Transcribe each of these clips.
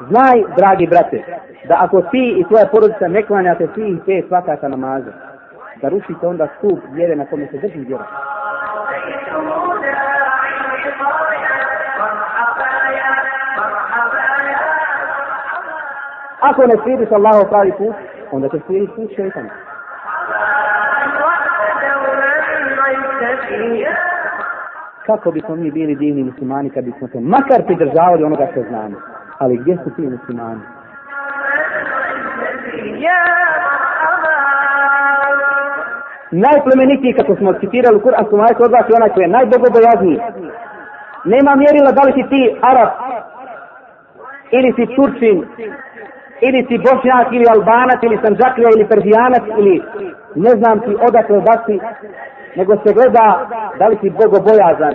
Znaj, dragi brate, da ako ti i tvoja porodica ne klanjate svih pet svakata namaza, da rušite onda stup vjere na kome se drži vjera. Ako ne slijediš Allahov pravi put, onda će slijediti put šeitana. Kako bismo mi bili divni muslimani kad bismo se makar pridržavali onoga što znamo. Ali gdje su ti muslimani? Najplemenitiji, kako smo citirali u Kur'anskom majku od vas, je onaj koji je najbogobojazniji. Nema mjerila da li si ti Arab, ili si Turčin, ili si Bošnjak, ili Albanac, ili Sanđaklija, ili Perzijanac, ili ne znam ti odakle da si, nego se gleda da li si bogobojazan.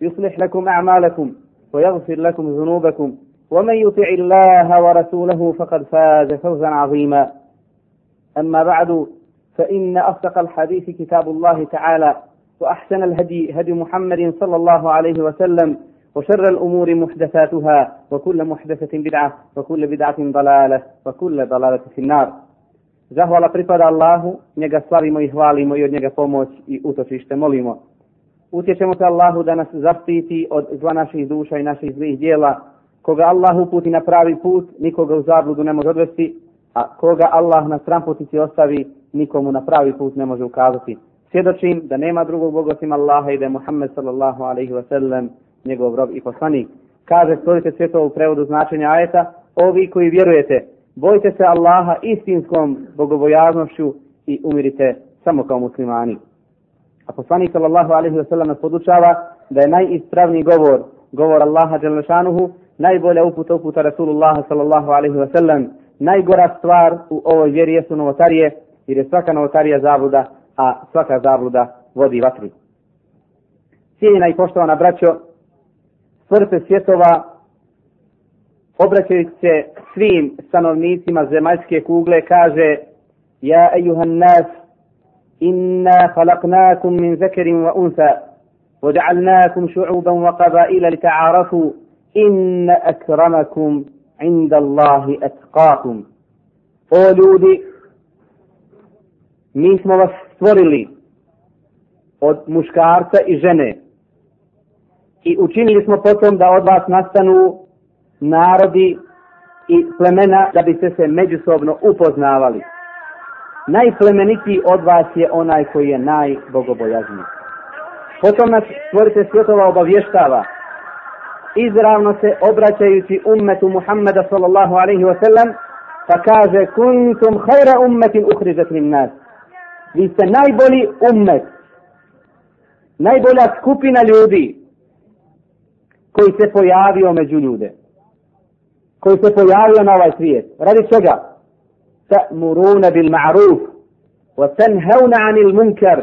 يصلح لكم أعمالكم ويغفر لكم ذنوبكم. ومن يطع الله ورسوله فقد فاز فوزا عظيما. أما بعد فإن أصدق الحديث كتاب الله تعالى وأحسن الهدي هدي محمد صلى الله عليه وسلم وشر الأمور محدثاتها وكل محدثة بدعة وكل بدعة ضلالة وكل ضلالة في النار. Zahvala pripada Allahu, njega slavimo i hvalimo i od njega pomoć i utočište molimo. Utječemo se Allahu da nas zaštiti od zla naših duša i naših zlih dijela. Koga Allah uputi na pravi put, nikoga u zabludu ne može odvesti, a koga Allah na stramputici ostavi, nikomu na pravi put ne može ukazati. Svjedočim da nema drugog Boga osim Allaha i da je Muhammed sallallahu alaihi wa sallam njegov rob i poslanik. Kaže stvorite sve to u prevodu značenja ajeta, ovi koji vjerujete, bojite se Allaha istinskom bogobojaznošću i umirite samo kao muslimani. A poslanik sallallahu alaihi wa sallam nas podučava da je najispravniji govor, govor Allaha dželnešanuhu, najbolja uputa uputa Rasulullaha sallallahu alaihi wa sallam, najgora stvar u ovoj vjeri jesu novotarije, jer je svaka novotarija zabluda, a svaka zabluda vodi vatri. Cijenjena i poštovana braćo, svrte svjetova obraćajući se svim stanovnicima zemaljske kugle kaže Ja ejuhan nas, inna halaknakum min zekerim wa unsa, وجعلناكم شعوبا وقبائل لتعارفوا إن أكرمكم عند الله أتقاكم. O ljudi, mi smo vas stvorili od muškarca i žene i učinili smo potom da od vas nastanu narodi i plemena da biste se međusobno upoznavali. Najplemenitiji od vas je onaj koji je najbogobojazniji. Potom nas stvorite svjetova obavještava izravno se obraćajući ummetu Muhammeda sallallahu alaihi wa sallam pa kaže kuntum hajra ummetin uhrižat min nas vi ste najbolji ummet, najbolja skupina ljudi koji se pojavio među ljude, koji se pojavio na ovaj svijet. Radi čega? Ta'muruna bil ma'ruf wa tanhauna 'anil munkar.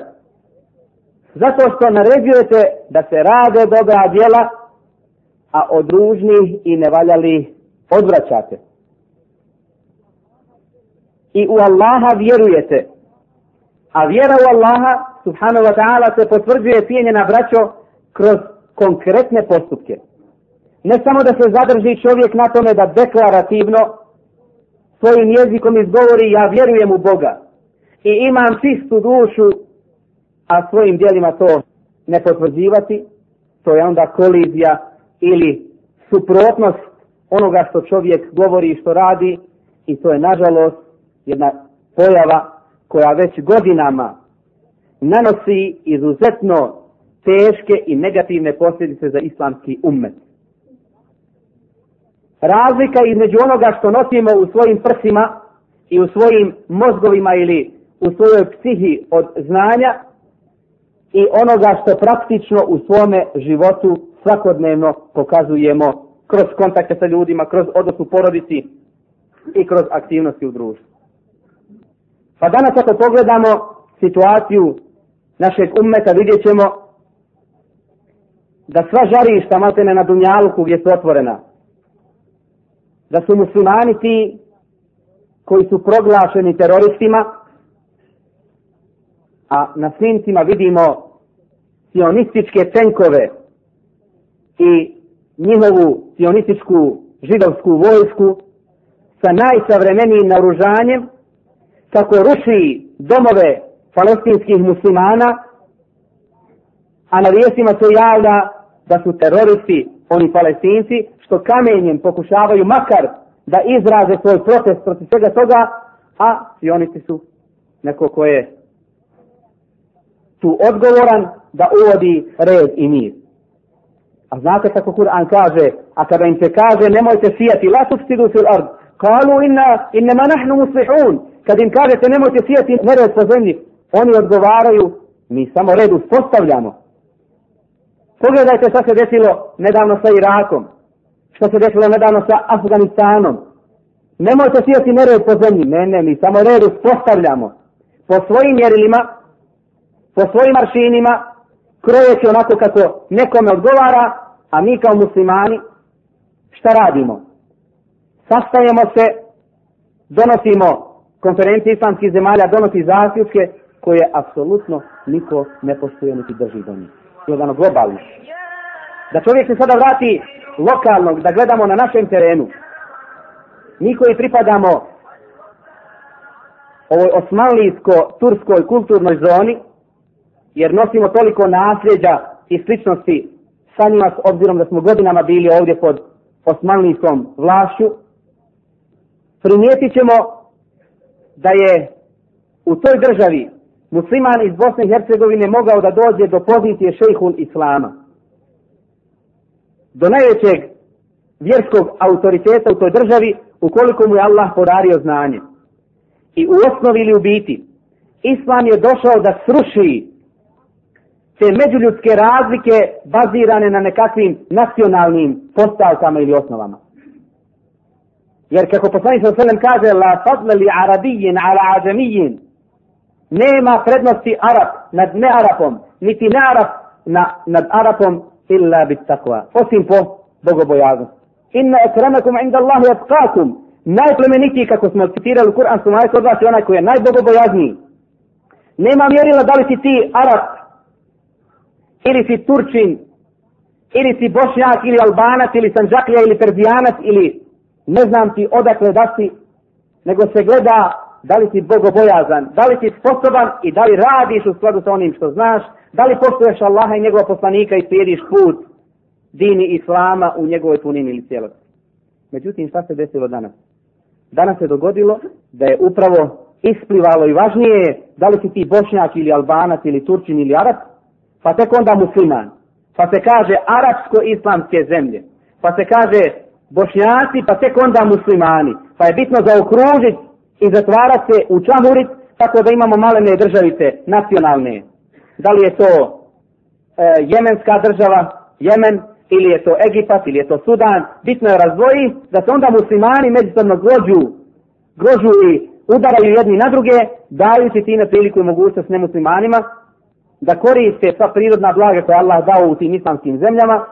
Zato što naređujete da se rade dobra djela, a od ružnih i nevaljali odvraćate. I u Allaha vjerujete, A vjera u Allaha subhanahu wa ta'ala se potvrđuje cijenjena braćo kroz konkretne postupke. Ne samo da se zadrži čovjek na tome da deklarativno svojim jezikom izgovori ja vjerujem u Boga i imam čistu dušu, a svojim dijelima to ne potvrđivati, to je onda kolizija ili suprotnost onoga što čovjek govori i što radi i to je nažalost jedna pojava koja već godinama nanosi izuzetno teške i negativne posljedice za islamski ummet. Razlika između onoga što nosimo u svojim prsima i u svojim mozgovima ili u svojoj psihi od znanja i onoga što praktično u svome životu svakodnevno pokazujemo kroz kontakte sa ljudima, kroz odnos u porodici i kroz aktivnosti u društvu. Pa danas ako pogledamo situaciju našeg ummeta vidjet ćemo da sva žarišta maltene na Dunjaluku gdje su otvorena, da su muslimani ti koji su proglašeni teroristima, a na snimcima vidimo sionističke tenkove i njihovu sionističku židovsku vojsku sa najsavremenijim naružanjem kako ruši domove palestinskih muslimana, a na vijestima se javlja da su teroristi oni palestinci, što kamenjem pokušavaju makar da izraze svoj protest protiv svega toga, a sionisti su neko ko je tu odgovoran da uvodi red i mir. A znate kako Kur'an kaže, a kada im se kaže nemojte sijati, la tufsidu fil ard, kalu inna, innama nahnu muslihun, kad im kažete nemojte sijati nered po zemlji, oni odgovaraju, mi samo red uspostavljamo. Pogledajte šta se desilo nedavno sa Irakom, što se desilo nedavno sa Afganistanom. Nemojte sijeti nered po zemlji, ne, ne, mi samo red uspostavljamo. Po svojim mjerilima, po svojim maršinima, krojeći onako kako nekome odgovara, a mi kao muslimani šta radimo? Sastajemo se, donosimo konferencije islamskih zemalja, donosi zaključke koje apsolutno niko ne postoje niti drži do njih jedan globalni. Da čovjek se sada vrati lokalno, da gledamo na našem terenu. Mi koji pripadamo ovoj osmanlijsko-turskoj kulturnoj zoni, jer nosimo toliko nasljeđa i sličnosti sa njima s obzirom da smo godinama bili ovdje pod osmanlijskom vlašću, primijetit ćemo da je u toj državi musliman iz Bosne i Hercegovine mogao da dođe do pozicije šejhul islama. Do najvećeg vjerskog autoriteta u toj državi ukoliko mu je Allah podario znanje. I u osnovi ili u biti, islam je došao da sruši te međuljudske razlike bazirane na nekakvim nacionalnim postavkama ili osnovama. Jer kako poslanik sa selem kaže la fadle li arabijin ala ađemijin nema prednosti Arab nad ne-Arabom, niti ne Arab na, nad Arapom illa bit takva osim po bogobojaznosti. Inna ekramakum inda Allahi atqakum najplemenitiji kako smo citirali u Kur'an su majke od vas je onaj koji je najbogobojazniji. Nema mjerila da li si ti Arab ili si Turčin, ili si Bošnjak, ili Albanac, ili Sanđaklija, ili Perzijanac, ili ne znam ti odakle da si, nego se gleda da li si bogobojazan, da li si sposoban? I da li radiš u skladu sa onim što znaš, da li poštuješ Allaha i njegova poslanika i slijediš put dini Islama u njegovoj punini ili cijelosti. Međutim, šta se desilo danas? Danas se dogodilo da je upravo isplivalo i važnije je da li si ti Bošnjak ili Albanac ili Turčin ili Arab, pa tek onda musliman, pa se kaže arapsko-islamske zemlje, pa se kaže bošnjaci, pa tek onda muslimani, pa je bitno zaokružiti i zatvara se u čamurit, tako da imamo malene državice, nacionalne. Da li je to e, jemenska država, Jemen, ili je to Egipat, ili je to Sudan, bitno je razvoji da se onda muslimani međusobno grođu, grožu i udaraju jedni na druge, dajući time priliku i mogućnost nemuslimanima, da koriste sva prirodna blaga koja Allah dao u tim islamskim zemljama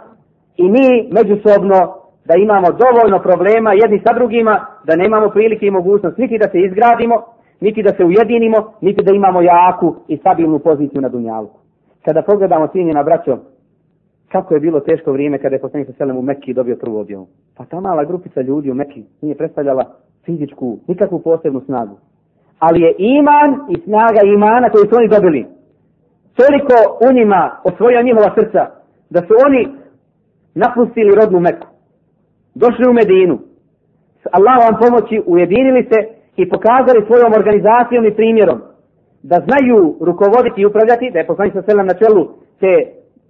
i mi međusobno da imamo dovoljno problema jedni sa drugima, da nemamo prilike i mogućnost niti da se izgradimo, niti da se ujedinimo, niti da imamo jaku i stabilnu poziciju na Dunjalku. Kada pogledamo cijenjena braćo, kako je bilo teško vrijeme kada je poslanik sa selem u Mekki dobio prvu objavu. Pa ta mala grupica ljudi u Mekki nije predstavljala fizičku, nikakvu posebnu snagu. Ali je iman i snaga imana koju su oni dobili toliko u njima osvojio njihova srca, da su oni napustili rodnu Meku Došli u Medinu. S Allahom pomoći ujedinili se i pokazali svojom organizacijom i primjerom da znaju rukovoditi i upravljati, da je poslanik sa selem na čelu te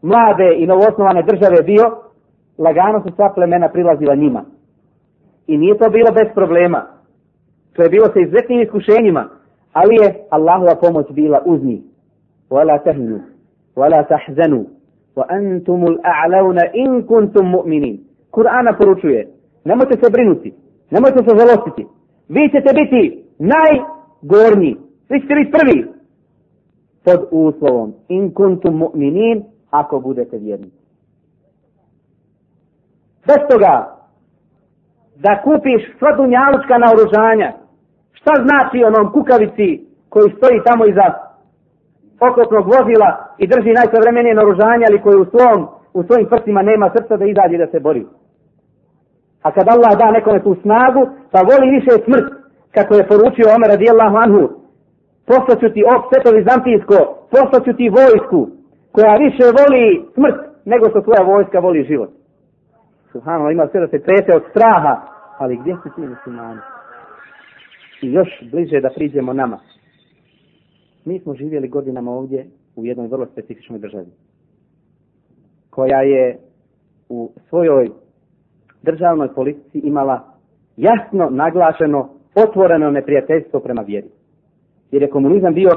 mlade i novoosnovane države bio, lagano su sva plemena prilazila njima. I nije to bilo bez problema. To je bilo sa izvetnim iskušenjima, ali je Allahova pomoć bila uz njih. ولا تهنوا ولا تحزنوا وأنتم الأعلون إن كنتم مؤمنين Kur'ana poručuje, nemojte se brinuti, nemojte se zalostiti, vi ćete biti najgornji, vi ćete biti prvi, pod uslovom, in kuntum mu'minin, ako budete vjerni. Bez toga, da kupiš sva dunjalučka naoružanja, šta znači onom kukavici koji stoji tamo iza oklopnog vozila i drži najsavremenije naoružanje, ali koji u svom, u svojim prstima nema srca da izađe da se bori. A kad Allah da nekome tu snagu, pa voli više smrt, kako je poručio Omer radijallahu anhu, poslaću ti op sveto vizantijsko, poslaću ti vojsku, koja više voli smrt, nego što tvoja vojska voli život. Subhanallah, ima sve da se trete od straha, ali gdje su ti muslimani? I još bliže da priđemo nama. Mi smo živjeli godinama ovdje u jednoj vrlo specifičnoj državi, koja je u svojoj državnoj politici imala jasno naglašeno otvoreno neprijateljstvo prema vjeri. Jer je komunizam bio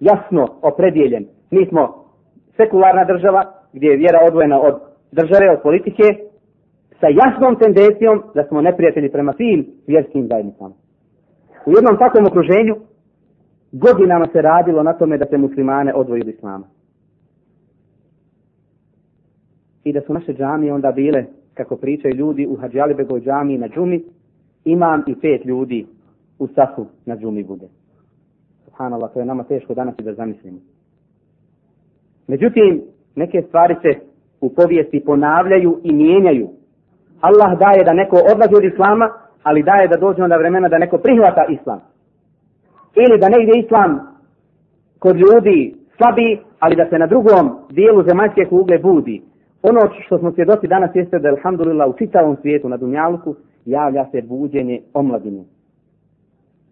jasno opredijeljen. Mi smo sekularna država gdje je vjera odvojena od države, od politike, sa jasnom tendencijom da smo neprijatelji prema svim vjerskim zajednicama. U jednom takvom okruženju godinama se radilo na tome da se muslimane odvoji od islama. I da su naše džamije onda bile, kako pričaju ljudi u Hadžalibegoj džami na džumi, imam i pet ljudi u safu na džumi bude. Subhanallah, to je nama teško danas i da zamislimo. Međutim, neke stvari se u povijesti ponavljaju i mijenjaju. Allah daje da neko odlazi od islama, ali daje da dođe onda vremena da neko prihvata islam ili da ne ide islam kod ljudi slabi, ali da se na drugom dijelu zemaljske kugle budi. Ono što smo svjedoci danas jeste da, alhamdulillah, u čitavom svijetu na Dunjaluku javlja se buđenje omladine.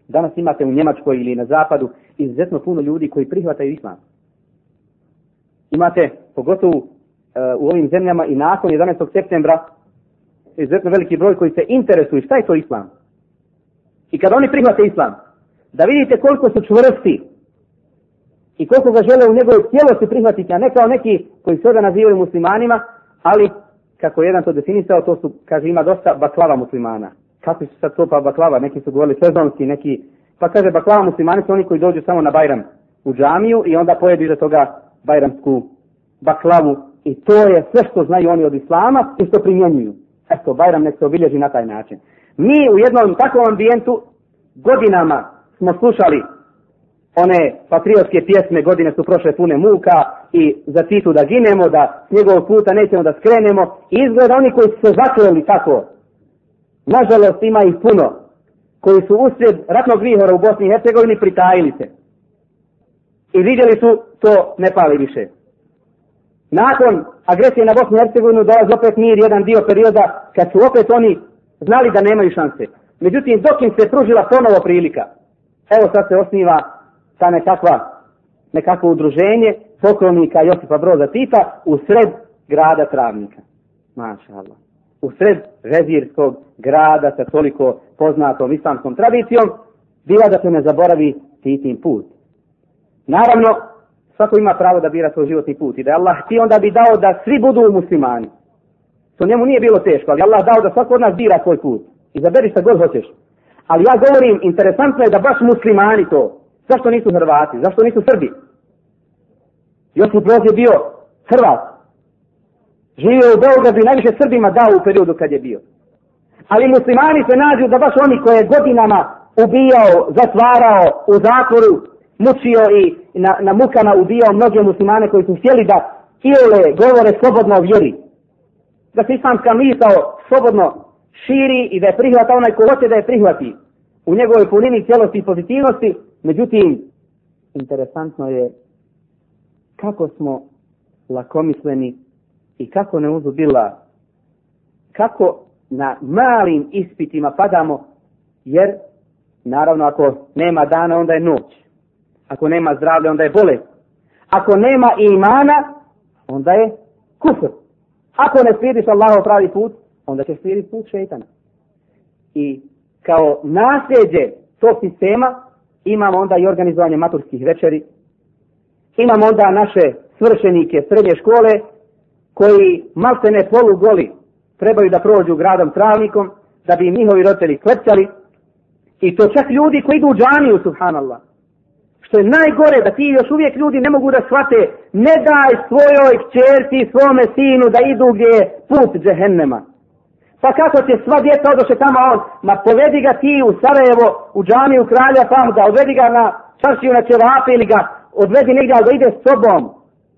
Danas imate u Njemačkoj ili na Zapadu izuzetno puno ljudi koji prihvataju islam. Imate, pogotovo uh, u ovim zemljama i nakon 11. septembra, izuzetno veliki broj koji se interesuju šta je to islam. I kad oni prihvate islam, da vidite koliko su čvrsti i koliko ga žele u njegovoj cijelosti prihvatiti, a ne kao neki koji se nazivaju muslimanima, ali kako je jedan to definisao, to su, kaže, ima dosta baklava muslimana. Kako su sad to pa baklava? Neki su govorili sezonski, neki... Pa kaže, baklava muslimani su oni koji dođu samo na Bajram u džamiju i onda pojedu iza toga Bajramsku baklavu. I to je sve što znaju oni od Islama i što primjenjuju. Eto, Bajram nek se obilježi na taj način. Mi u jednom takvom ambijentu godinama smo slušali one patriotske pjesme godine su prošle pune muka i za Titu da ginemo, da s njegovog puta nećemo da skrenemo. I izgleda oni koji su se zakleli tako. Nažalost ima ih puno koji su usred ratnog vihora u Bosni i Hercegovini pritajili se. I vidjeli su to ne pali više. Nakon agresije na Bosnu i Hercegovinu dolazi opet mir jedan dio perioda kad su opet oni znali da nemaju šanse. Međutim, dok im se pružila ponovo prilika, Evo sad se osniva ta nekakva, nekakvo udruženje poklonika Josipa Broza Tita u sred grada Travnika. Maša Allah. U sred vezirskog grada sa toliko poznatom islamskom tradicijom, bila da se ne zaboravi Titin put. Naravno, svako ima pravo da bira svoj životni put i da Allah ti onda bi dao da svi budu muslimani. To njemu nije bilo teško, ali Allah dao da svako od nas bira svoj put. Izaberi šta god hoćeš. Ali ja govorim, interesantno je da baš muslimani to. Zašto nisu Hrvati? Zašto nisu Srbi? Josip Broz je bio Hrvat. Živio u Beogradu i najviše Srbima dao u periodu kad je bio. Ali muslimani se nađu da baš oni koje je godinama ubijao, zatvarao u zatvoru, mučio i na, na mukama ubijao mnoge muslimane koji su htjeli da iole govore slobodno o vjeri. Da se islamska misao slobodno širi i da je prihvata onaj ko hoće da je prihvati u njegovoj punini cijelosti i pozitivnosti. Međutim, interesantno je kako smo lakomisleni i kako ne uzubila kako na malim ispitima padamo, jer naravno ako nema dana onda je noć. Ako nema zdravlja onda je bolest. Ako nema imana onda je kufr. Ako ne slijediš Allahov pravi put, onda će slijediti put šeitana. I kao nasljeđe tog sistema imamo onda i organizovanje maturskih večeri, imamo onda naše svršenike srednje škole koji malte ne polugoli trebaju da prođu gradom travnikom da bi njihovi roditelji klepćali i to čak ljudi koji idu u džaniju subhanallah. Što je najgore da ti još uvijek ljudi ne mogu da shvate ne daj svojoj kćerci svome sinu da idu gdje je put džehennema pa kako će sva djeca odoše tamo on ma povedi ga ti u Sarajevo u džamiju kralja Fahda odvedi ga na čaršiju na čevape ili ga odvedi negdje ali da ide s tobom.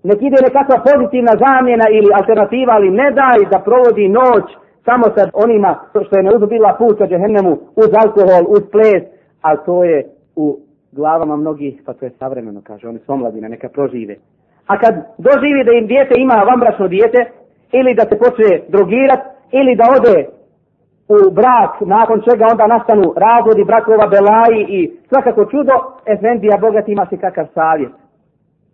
nek ide nekakva pozitivna zamjena ili alternativa, ali ne daj da provodi noć samo sa onima što je neuzubila put ka džehennemu uz alkohol, uz ples, a to je u glavama mnogih, pa to je savremeno, kaže, oni su omladine, neka prožive. A kad doživi da im dijete ima vambračno dijete, ili da se počne drogirat, ili da ode u brak, nakon čega onda nastanu razvodi brakova, belaji i svakako čudo, Efendija bogat ima se kakav savjet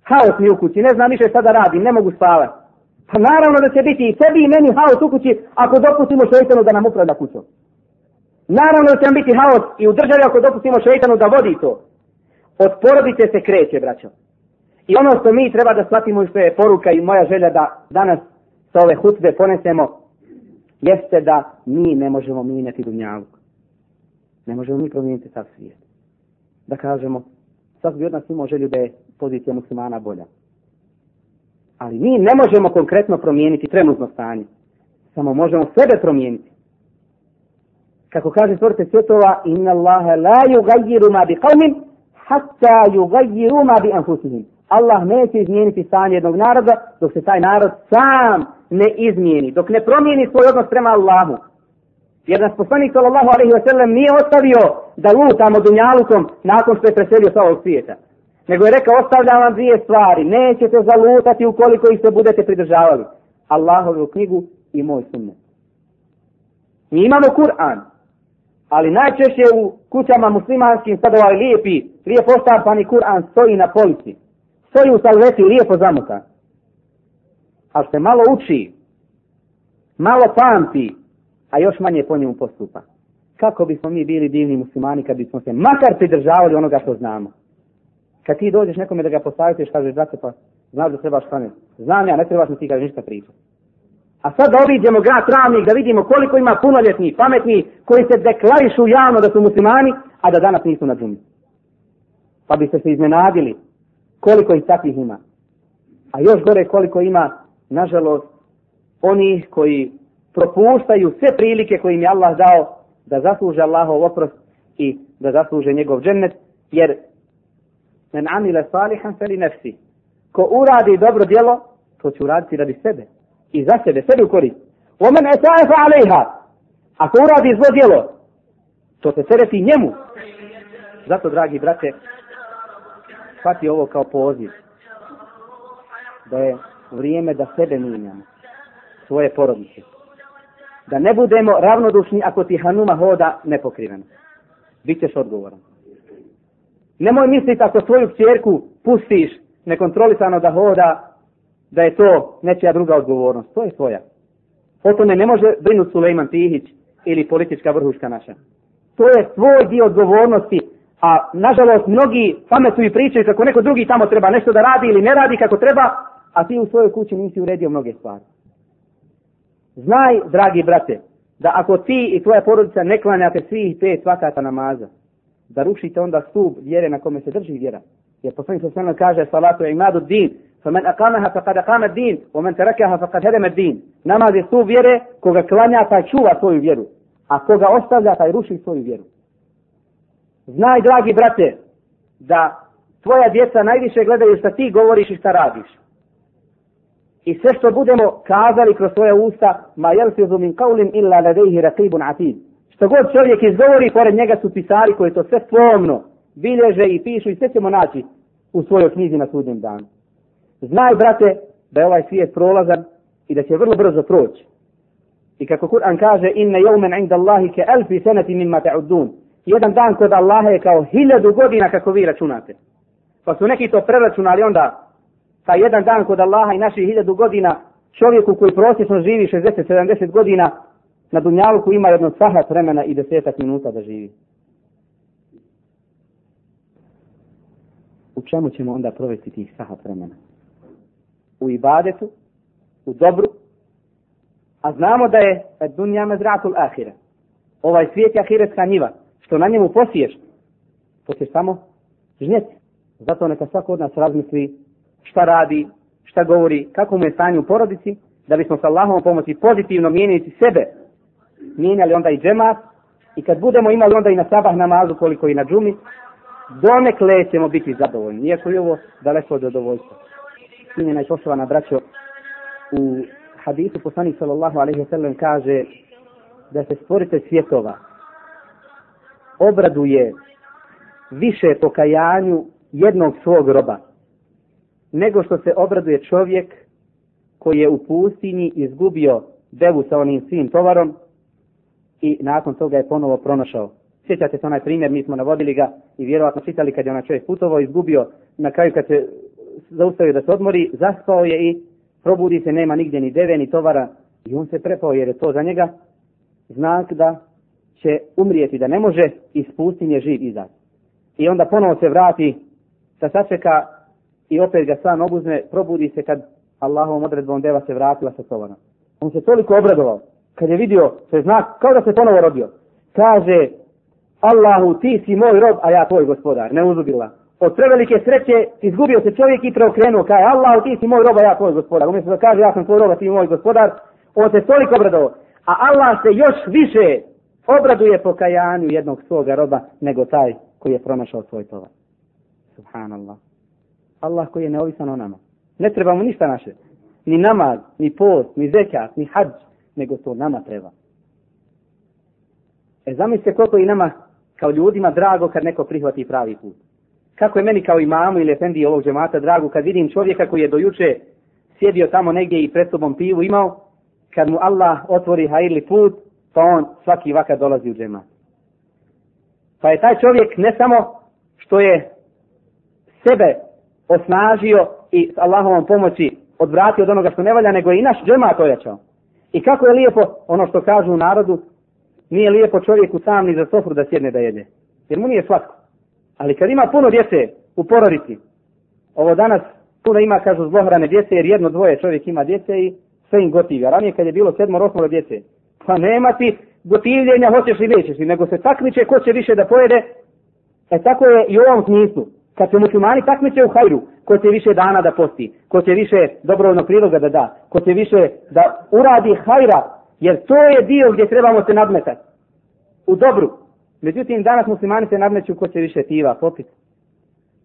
haos mi u kući, ne znam više šta da radim, ne mogu spavati. Pa naravno da će biti i tebi i meni haos u kući ako dopustimo šeitanu da nam upravlja kućom. Naravno da će nam biti haos i u državi ako dopustimo šeitanu da vodi to. Od porodice se kreće, braćo. I ono što mi treba da shvatimo i što je poruka i moja želja da danas sa ove hutbe ponesemo, jeste da mi ne možemo mijenjati dunjavuk. Ne možemo mi promijeniti sav svijet. Da kažemo, svak bi od nas imao želju da je pozicija muslimana bolja. Ali mi ne možemo konkretno promijeniti trenutno stanje. Samo možemo sebe promijeniti. Kako kaže stvorite svjetova, inna Allahe la yugayiru ma bi qavmin, hatta yugayiru ma bi anfusihim. Allah neće izmijeniti stanje jednog naroda, dok se taj narod sam ne izmijeni, dok ne promijeni svoj odnos prema Allahu. Jer nas poslanik sallallahu alaihi wa sallam nije ostavio da lutamo dunjalukom nakon što je preselio sa ovog svijeta. Nego je rekao, ostavljam vam dvije stvari. Nećete zalutati ukoliko ih se budete pridržavali. Allahovu knjigu i moj sunnet. Mi imamo Kur'an. Ali najčešće u kućama muslimanskim sad ovaj lijepi, lijepo ostavpani Kur'an stoji na polici. Stoji u salveti, lijepo zamutan. Ali se malo uči, malo pamti, a još manje po njemu postupa. Kako bismo mi bili divni muslimani kad bismo se makar pridržavali onoga što znamo. Kad ti dođeš nekome da ga postavitiš, kažeš, brate, pa znaš da trebaš stane. Znam ja, ne trebaš mi ti kažeš ništa pričati. A sad da obiđemo grad Travnik da vidimo koliko ima punoljetni, pametni, koji se deklarišu javno da su muslimani, a da danas nisu na džumi. Pa biste se iznenadili koliko ih takvih ima. A još gore koliko ima, nažalost, oni koji propuštaju sve prilike koje im je Allah dao da zasluže Allahov oprost i da zasluže njegov džennet, jer men amile salihan feli nefsi. Ko uradi dobro djelo, to će uraditi radi sebe. I za sebe, sebi u korist. Omen esae fa alejha. Ako uradi zlo djelo, to se sereti njemu. Zato, dragi brate, shvati ovo kao poziv. Da je vrijeme da sebe mijenjamo. Svoje porodice. Da ne budemo ravnodušni ako ti Hanuma hoda nepokriveno. Bićeš odgovoran. Nemoj misliti ako svoju kćerku pustiš nekontrolisano da hoda, da je to nečija druga odgovornost. To je tvoja. O tome ne može brinuti Sulejman Tihić ili politička vrhuška naša. To je tvoj dio odgovornosti, a nažalost mnogi pametuju i pričaju kako neko drugi tamo treba nešto da radi ili ne radi kako treba, a ti u svojoj kući nisi uredio mnoge stvari. Znaj, dragi brate, da ako ti i tvoja porodica ne klanjate svih pet vakata namaza, da rušite onda stup vjere na kome se drži vjera. Jer poslanik sa sallam kaže salatu imadu din, fa men aqamaha faqad aqama din, wa men tarakaha faqad hadama din. Namaz je stup vjere, koga klanja taj čuva svoju vjeru, a koga ostavlja pa taj ruši svoju vjeru. Znaj, dragi brate, da tvoja djeca najviše gledaju šta ti govoriš i šta radiš. I sve što budemo kazali kroz svoje usta, ma jelfizu min qawlin illa ladejhi raqibun atid. Što god čovjek izgovori, pored njega su pisari koji to sve formno bilježe i pišu i sve ćemo naći u svojoj knjizi na sudnjem danu. Znaj, brate, da je ovaj svijet prolazan i da će vrlo brzo proći. I kako Kur'an kaže, inne jaumen inda Allahi ke elfi seneti mimma ta'udun. Jedan dan kod Allaha je kao hiljadu godina kako vi računate. Pa su neki to preračunali onda taj jedan dan kod Allaha i naših hiljadu godina čovjeku koji prosječno živi 60-70 godina na Dunjaluku ima jedno sahat vremena i desetak minuta da živi. U čemu ćemo onda provesti tih sahat vremena? U ibadetu, u dobru, a znamo da je dunja mezratul ahire. Ovaj svijet je ahiretska njiva. Što na njemu posiješ, to ćeš samo žnjeti. Zato neka svako od nas razmisli šta radi, šta govori, kako mu je stanje u porodici, da bismo sa Allahom pomoći pozitivno mijenjati sebe, mijenjali onda i džemat, i kad budemo imali onda i na sabah namazu koliko i na džumi, donekle ćemo biti zadovoljni. Iako je ovo daleko od zadovoljstva. Sinjena i poštovana braćo, u hadisu poslanik sallallahu alaihi wa sallam kaže da se stvorite svjetova obraduje više pokajanju jednog svog roba nego što se obraduje čovjek koji je u pustinji izgubio devu sa onim svim tovarom i nakon toga je ponovo pronašao. Sjećate se onaj primjer, mi smo navodili ga i vjerovatno čitali kad je onaj čovjek putovao, izgubio, na kraju kad se zaustavio da se odmori, zaspao je i probudi se, nema nigdje ni deve ni tovara i on se prepao jer je to za njega znak da će umrijeti, da ne može iz pustinje živ izaći. I onda ponovo se vrati sa sačeka i opet ga san obuzme, probudi se kad Allahovom odredbom deva se vratila sa tovarom. On se toliko obradovao kad je vidio se znak kao da se ponovo rodio. Kaže Allahu ti si moj rob, a ja tvoj gospodar, ne uzubila. Od prevelike sreće izgubio se čovjek i preokrenuo, kaže Allahu ti si moj rob, a ja tvoj gospodar. Umjesto da kaže ja sam tvoj rob, a ti moj gospodar, on se toliko obradovao. A Allah se još više obraduje pokajanju jednog svoga roba nego taj koji je pronašao svoj tovar. Subhanallah. Allah koji je neovisan o nama. Ne trebamo ništa naše. Ni namaz, ni post, ni zekat, ni hađ, nego to nama treba. E zamislite koliko i nama kao ljudima drago kad neko prihvati pravi put. Kako je meni kao imamu ili efendi ovog džemata drago kad vidim čovjeka koji je dojuče sjedio tamo negdje i pred sobom pivu imao, kad mu Allah otvori hajli put, pa on svaki vaka dolazi u džemat. Pa je taj čovjek ne samo što je sebe osnažio i s Allahovom pomoći odvratio od onoga što ne valja, nego je i naš džemat ojačao. I kako je lijepo, ono što kažu u narodu, nije lijepo čovjeku sam ni za sofru da sjedne da jede. Jer mu nije slatko. Ali kad ima puno djece u porodici, ovo danas puno ima, kažu, zlohrane djece, jer jedno dvoje čovjek ima djece i sve im gotivi. A ranije kad je bilo sedmo rosmoro djece, pa nema ti gotivljenja, hoćeš li nećeš li, nego se takmiče ko će više da pojede. E tako je i u ovom smislu. Kad se muslimani takmiče u hajru, ko će više dana da posti, ko će više dobrovoljnog priloga da da, ko će više da uradi hajra, jer to je dio gdje trebamo se nadmetati. U dobru. Međutim, danas muslimani se nadmeću ko će više piva popit,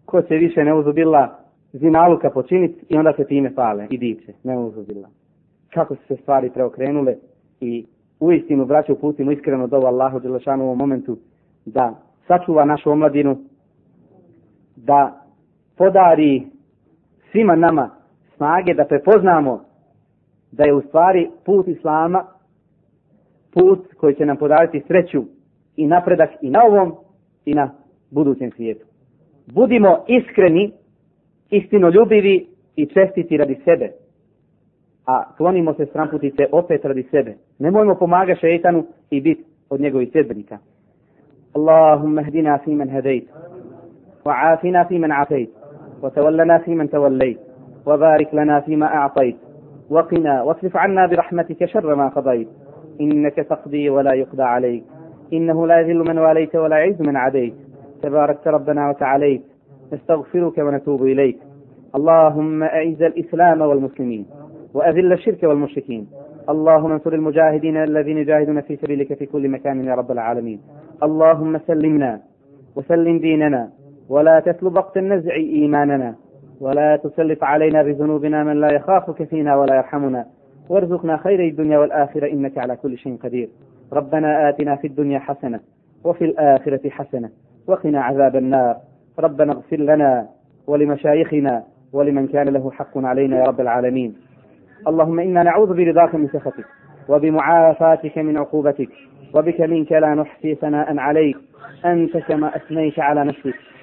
ko će više neuzubila zinaluka počiniti i onda se time pale i diče, neuzubila. Kako su se stvari preokrenule i u istinu braću putimo iskreno do Allahu Đelešanu u ovom momentu da sačuva našu omladinu, da podari svima nama snage da prepoznamo da je u stvari put Islama put koji će nam podariti sreću i napredak i na ovom i na budućem svijetu. Budimo iskreni, istinoljubivi i čestiti radi sebe. A klonimo se stramputice opet radi sebe. Nemojmo pomaga šeitanu i biti od njegovih sedbenika. Allahumma hdina fi man hadejta. وعافنا فيمن عافيت وتولنا فيمن توليت وبارك لنا فيما أعطيت وقنا واصرف عنا برحمتك شر ما قضيت. إنك تقضي ولا يقضى عليك إنه لا يذل من واليت ولا يعز من عديت تباركت ربنا وتعاليت نستغفرك ونتوب إليك. اللهم أعز الإسلام والمسلمين وأذل الشرك والمشركين. اللهم انصر المجاهدين الذين يجاهدون في سبيلك في كل مكان يا رب العالمين. اللهم سلمنا وسلم ديننا ولا تسلب وقت النزع إيماننا ولا تسلط علينا بذنوبنا من لا يخافك فينا ولا يرحمنا. وارزقنا خير الدنيا والآخرة إنك على كل شيء قدير. ربنا آتنا في الدنيا حسنة وفي الآخرة حسنة وقنا عذاب النار. ربنا اغفر لنا ولمشايخنا ولمن كان له حق علينا يا رب العالمين. اللهم إنا نعوذ برضاك من سخطك وبمعافاتك من عقوبتك وبك منك لا نحصي ثناء عليك. أنت كما أثنيت على نفسك.